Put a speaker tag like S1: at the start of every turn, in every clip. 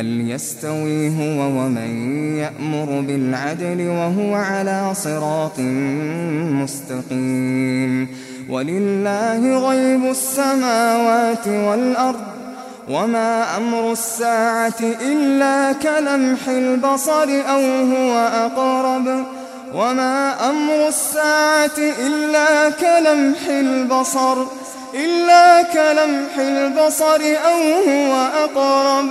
S1: هل يستوي هو ومن يأمر بالعدل وهو على صراط مستقيم ولله غيب السماوات والأرض وما أمر الساعة إلا كلمح البصر أو هو أقرب وما أمر الساعة إلا كلمح البصر إلا كلمح البصر أو هو أقرب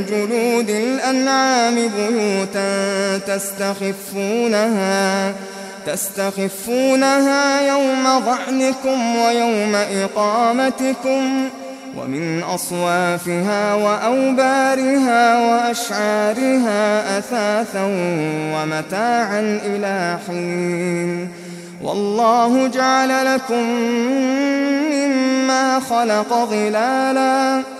S1: من جلود الأنعام بيوتا تستخفونها تستخفونها يوم ضعنكم ويوم إقامتكم ومن أصوافها وأوبارها وأشعارها أثاثا ومتاعا إلى حين. والله جعل لكم مما خلق ظلالاً.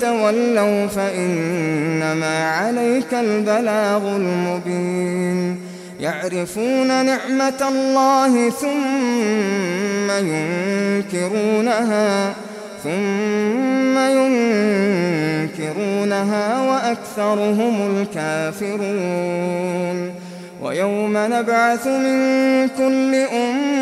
S1: تولوا فإنما عليك البلاغ المبين. يعرفون نعمة الله ثم ينكرونها ثم ينكرونها وأكثرهم الكافرون. ويوم نبعث من كل أمة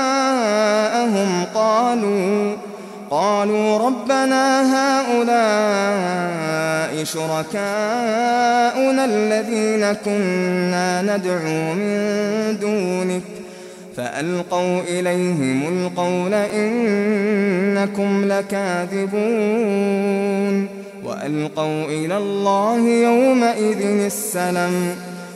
S1: قالوا قالوا ربنا هؤلاء شركاؤنا الذين كنا ندعو من دونك فألقوا إليهم القول إنكم لكاذبون وألقوا إلى الله يومئذ السلم